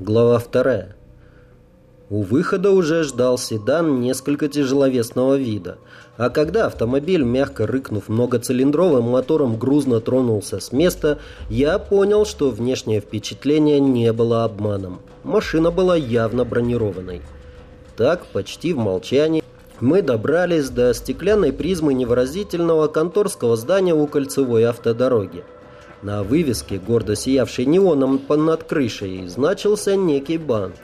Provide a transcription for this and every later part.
Глава вторая. У выхода уже ждал седан несколько тяжеловесного вида. А когда автомобиль, мягко рыкнув многоцилиндровым мотором, грузно тронулся с места, я понял, что внешнее впечатление не было обманом. Машина была явно бронированной. Так, почти в молчании, мы добрались до стеклянной призмы невыразительного конторского здания у кольцевой автодороги. На вывеске, гордо сиявшей неоном над крышей, значился некий банк.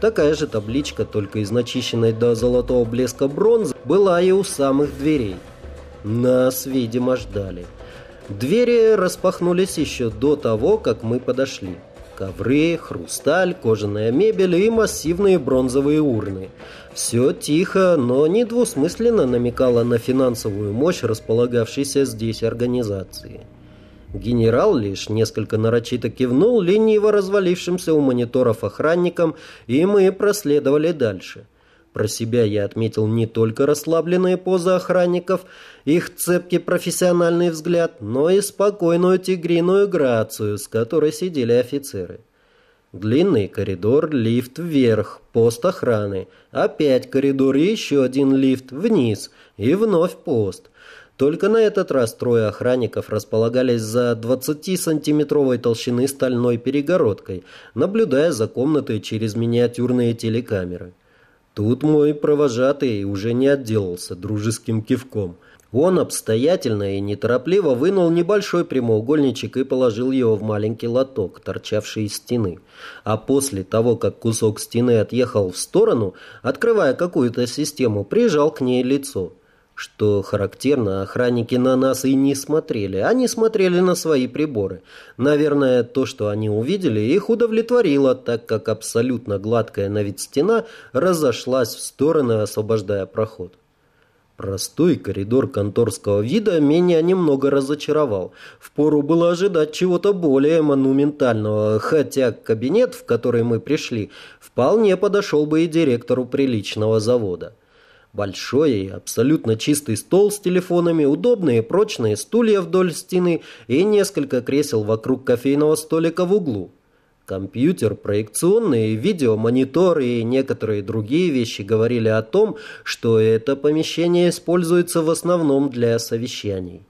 Такая же табличка, только из начищенной до золотого блеска бронзы, была и у самых дверей. Нас, видимо, ждали. Двери распахнулись еще до того, как мы подошли. Ковры, хрусталь, кожаная мебель и массивные бронзовые урны. Все тихо, но недвусмысленно намекало на финансовую мощь располагавшейся здесь организации. Генерал лишь несколько нарочито кивнул лениво развалившимся у мониторов охранникам, и мы проследовали дальше. Про себя я отметил не только расслабленные позы охранников, их цепкий профессиональный взгляд, но и спокойную тигриную грацию, с которой сидели офицеры. Длинный коридор, лифт вверх, пост охраны, опять коридор и еще один лифт вниз, и вновь пост. Только на этот раз трое охранников располагались за 20-сантиметровой толщины стальной перегородкой, наблюдая за комнатой через миниатюрные телекамеры. Тут мой провожатый уже не отделался дружеским кивком. Он обстоятельно и неторопливо вынул небольшой прямоугольничек и положил его в маленький лоток, торчавший из стены. А после того, как кусок стены отъехал в сторону, открывая какую-то систему, прижал к ней лицо. Что характерно, охранники на нас и не смотрели. Они смотрели на свои приборы. Наверное, то, что они увидели, их удовлетворило, так как абсолютно гладкая на вид стена разошлась в стороны, освобождая проход. Простой коридор конторского вида меня немного разочаровал. Впору было ожидать чего-то более монументального, хотя кабинет, в который мы пришли, вполне подошел бы и директору приличного завода. Большой и абсолютно чистый стол с телефонами, удобные прочные стулья вдоль стены и несколько кресел вокруг кофейного столика в углу. Компьютер, проекционные, видеомониторы и некоторые другие вещи говорили о том, что это помещение используется в основном для совещаний.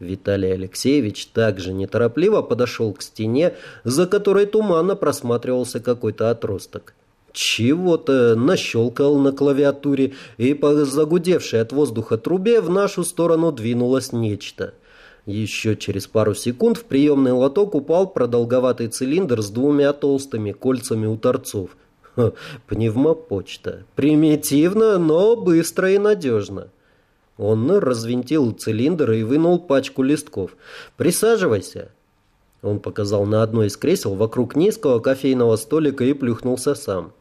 Виталий Алексеевич также неторопливо подошел к стене, за которой туманно просматривался какой-то отросток чего-то нащелкал на клавиатуре, и по загудевшей от воздуха трубе в нашу сторону двинулось нечто. Еще через пару секунд в приемный лоток упал продолговатый цилиндр с двумя толстыми кольцами у торцов. Ха, пневмопочта. Примитивно, но быстро и надежно. Он развинтил цилиндр и вынул пачку листков. «Присаживайся». Он показал на одно из кресел вокруг низкого кофейного столика и плюхнулся сам.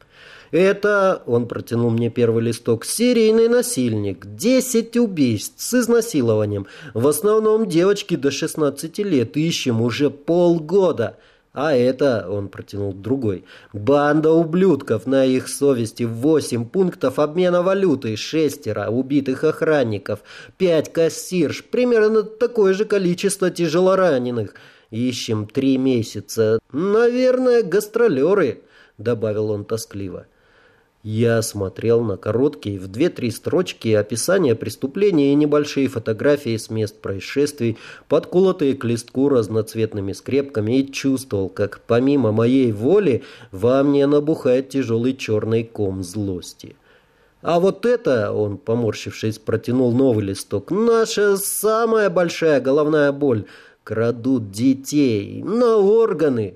Это, он протянул мне первый листок, серийный насильник, 10 убийств с изнасилованием. В основном девочки до 16 лет, ищем уже полгода. А это, он протянул другой, банда ублюдков, на их совести 8 пунктов обмена валюты, шестеро убитых охранников, 5 кассирш, примерно такое же количество тяжелораненых. Ищем три месяца. Наверное, гастролеры, добавил он тоскливо. Я смотрел на короткие в две-три строчки описания преступления и небольшие фотографии с мест происшествий, подколотые к листку разноцветными скрепками, и чувствовал, как помимо моей воли во мне набухает тяжелый черный ком злости. А вот это, он, поморщившись, протянул новый листок, наша самая большая головная боль. Крадут детей на органы.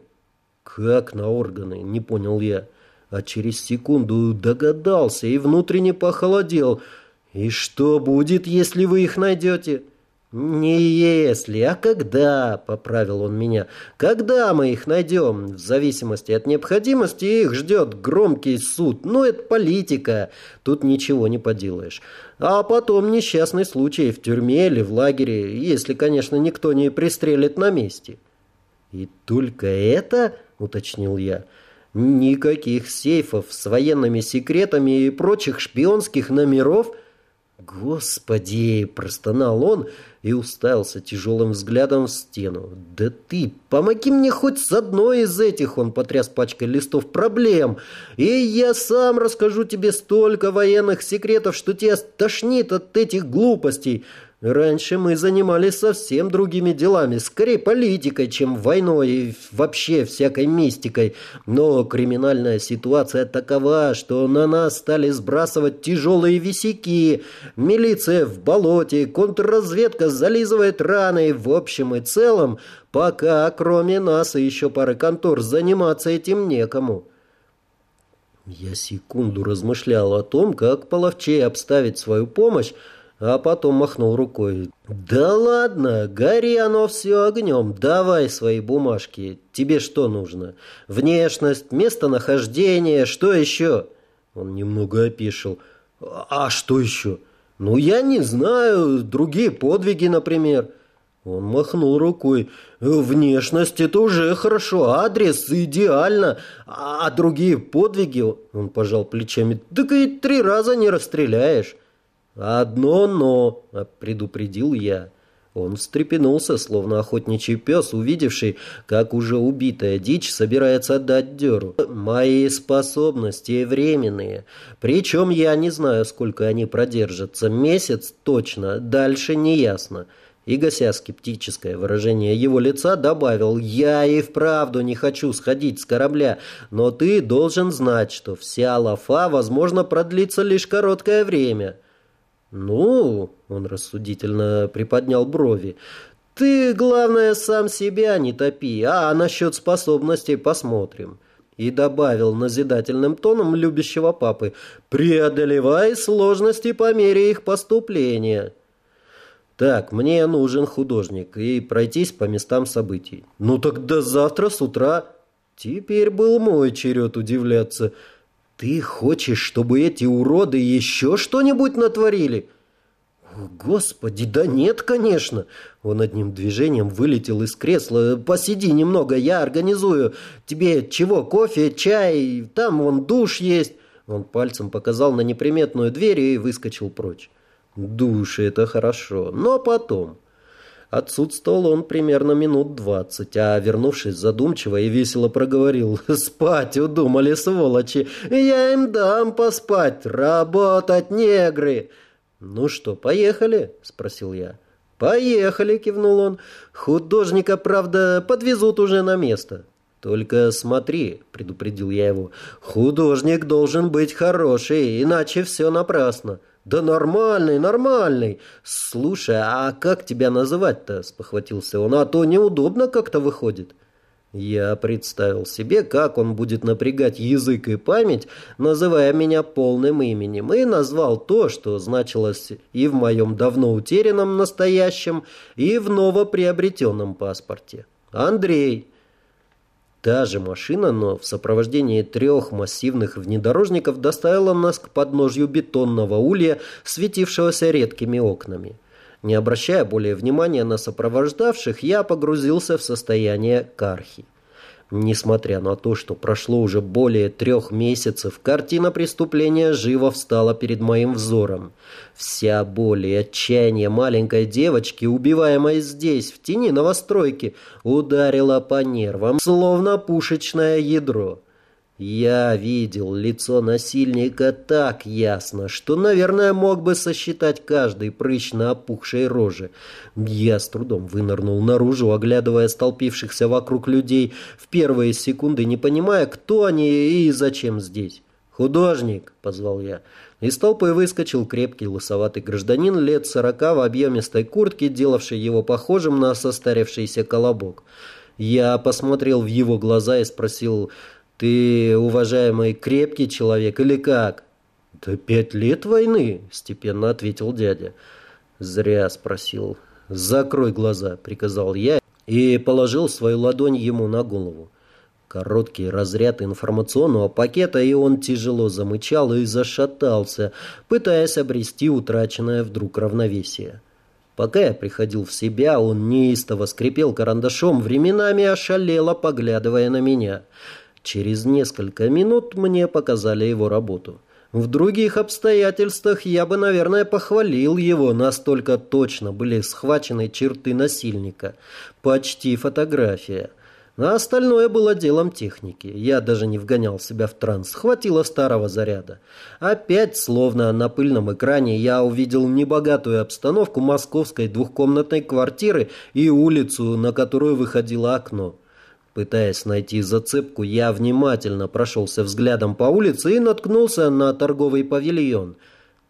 Как на органы, не понял я а через секунду догадался и внутренне похолодел. «И что будет, если вы их найдете?» «Не если, а когда», — поправил он меня. «Когда мы их найдем? В зависимости от необходимости их ждет громкий суд. Ну, это политика. Тут ничего не поделаешь. А потом несчастный случай в тюрьме или в лагере, если, конечно, никто не пристрелит на месте». «И только это?» — уточнил я. Никаких сейфов с военными секретами и прочих шпионских номеров. «Господи!» – простонал он и уставился тяжелым взглядом в стену. «Да ты, помоги мне хоть с одной из этих!» – он потряс пачкой листов проблем. «И я сам расскажу тебе столько военных секретов, что тебя тошнит от этих глупостей!» Раньше мы занимались совсем другими делами, скорее политикой, чем войной и вообще всякой мистикой. Но криминальная ситуация такова, что на нас стали сбрасывать тяжелые висяки. Милиция в болоте, контрразведка зализывает раны. В общем и целом, пока кроме нас и еще пары контор заниматься этим некому. Я секунду размышлял о том, как половчей обставить свою помощь, а потом махнул рукой. «Да ладно, гори оно все огнем, давай свои бумажки. Тебе что нужно? Внешность, местонахождение, что еще?» Он немного опишил. «А что еще?» «Ну, я не знаю, другие подвиги, например». Он махнул рукой. «Внешность — это уже хорошо, адрес идеально, а другие подвиги...» Он пожал плечами. «Так и три раза не расстреляешь». «Одно «но», — предупредил я. Он встрепенулся, словно охотничий пес, увидевший, как уже убитая дичь собирается отдать дёру. «Мои способности временные. Причем я не знаю, сколько они продержатся. Месяц точно, дальше неясно». И, гася скептическое выражение его лица, добавил, «Я и вправду не хочу сходить с корабля, но ты должен знать, что вся лафа, возможно, продлится лишь короткое время». «Ну...» — он рассудительно приподнял брови. «Ты, главное, сам себя не топи, а насчет способностей посмотрим». И добавил назидательным тоном любящего папы, «Преодолевай сложности по мере их поступления». «Так, мне нужен художник и пройтись по местам событий». «Ну тогда завтра с утра...» Теперь был мой черед удивляться – «Ты хочешь, чтобы эти уроды еще что-нибудь натворили?» «Господи, да нет, конечно!» Он одним движением вылетел из кресла. «Посиди немного, я организую. Тебе чего, кофе, чай? Там вон душ есть». Он пальцем показал на неприметную дверь и выскочил прочь. «Душ — это хорошо, но потом...» Отсутствовал он примерно минут двадцать, а, вернувшись задумчиво и весело проговорил, «Спать удумали, сволочи! Я им дам поспать! Работать, негры!» «Ну что, поехали?» — спросил я. «Поехали!» — кивнул он. «Художника, правда, подвезут уже на место». «Только смотри», — предупредил я его, — «художник должен быть хороший, иначе все напрасно». «Да нормальный, нормальный. Слушай, а как тебя называть-то?» – спохватился он. «А то неудобно как-то выходит». Я представил себе, как он будет напрягать язык и память, называя меня полным именем, и назвал то, что значилось и в моем давно утерянном настоящем, и в новоприобретенном паспорте. Андрей. Та же машина, но в сопровождении трех массивных внедорожников доставила нас к подножью бетонного улья, светившегося редкими окнами. Не обращая более внимания на сопровождавших, я погрузился в состояние кархи. Несмотря на то, что прошло уже более трех месяцев, картина преступления живо встала перед моим взором. Вся боль и отчаяние маленькой девочки, убиваемой здесь, в тени новостройки, ударила по нервам, словно пушечное ядро. Я видел лицо насильника так ясно, что, наверное, мог бы сосчитать каждый прыщ на опухшей роже. Я с трудом вынырнул наружу, оглядывая столпившихся вокруг людей, в первые секунды не понимая, кто они и зачем здесь. «Художник!» — позвал я. Из толпы выскочил крепкий лысоватый гражданин лет сорока в объемистой куртке, делавший его похожим на состарившийся колобок. Я посмотрел в его глаза и спросил... «Ты, уважаемый, крепкий человек или как?» «Да пять лет войны», — степенно ответил дядя. «Зря спросил. Закрой глаза», — приказал я и положил свою ладонь ему на голову. Короткий разряд информационного пакета, и он тяжело замычал и зашатался, пытаясь обрести утраченное вдруг равновесие. Пока я приходил в себя, он неистово скрипел карандашом, временами ошалело, поглядывая на меня — Через несколько минут мне показали его работу. В других обстоятельствах я бы, наверное, похвалил его, настолько точно были схвачены черты насильника. Почти фотография. А остальное было делом техники. Я даже не вгонял себя в транс. Хватило старого заряда. Опять, словно на пыльном экране, я увидел небогатую обстановку московской двухкомнатной квартиры и улицу, на которую выходило окно. Пытаясь найти зацепку, я внимательно прошелся взглядом по улице и наткнулся на торговый павильон.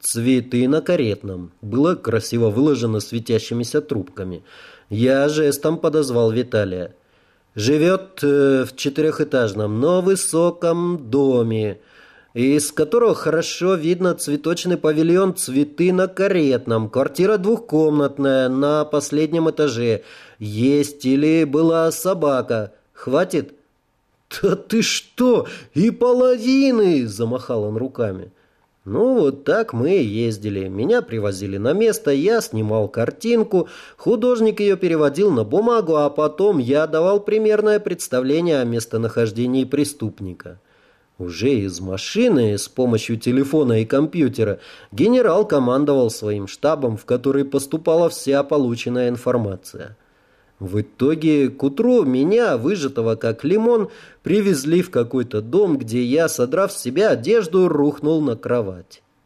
Цветы на каретном. Было красиво выложено светящимися трубками. Я жестом подозвал Виталия. Живет э, в четырехэтажном, но высоком доме, из которого хорошо видно цветочный павильон «Цветы на каретном». Квартира двухкомнатная, на последнем этаже. Есть или была собака. Хватит? «Да ты что? И половины!» – замахал он руками. Ну, вот так мы и ездили. Меня привозили на место, я снимал картинку, художник ее переводил на бумагу, а потом я давал примерное представление о местонахождении преступника. Уже из машины с помощью телефона и компьютера генерал командовал своим штабом, в который поступала вся полученная информация. В итоге к утру меня, выжатого как лимон, привезли в какой-то дом, где я, содрав с себя одежду, рухнул на кровать.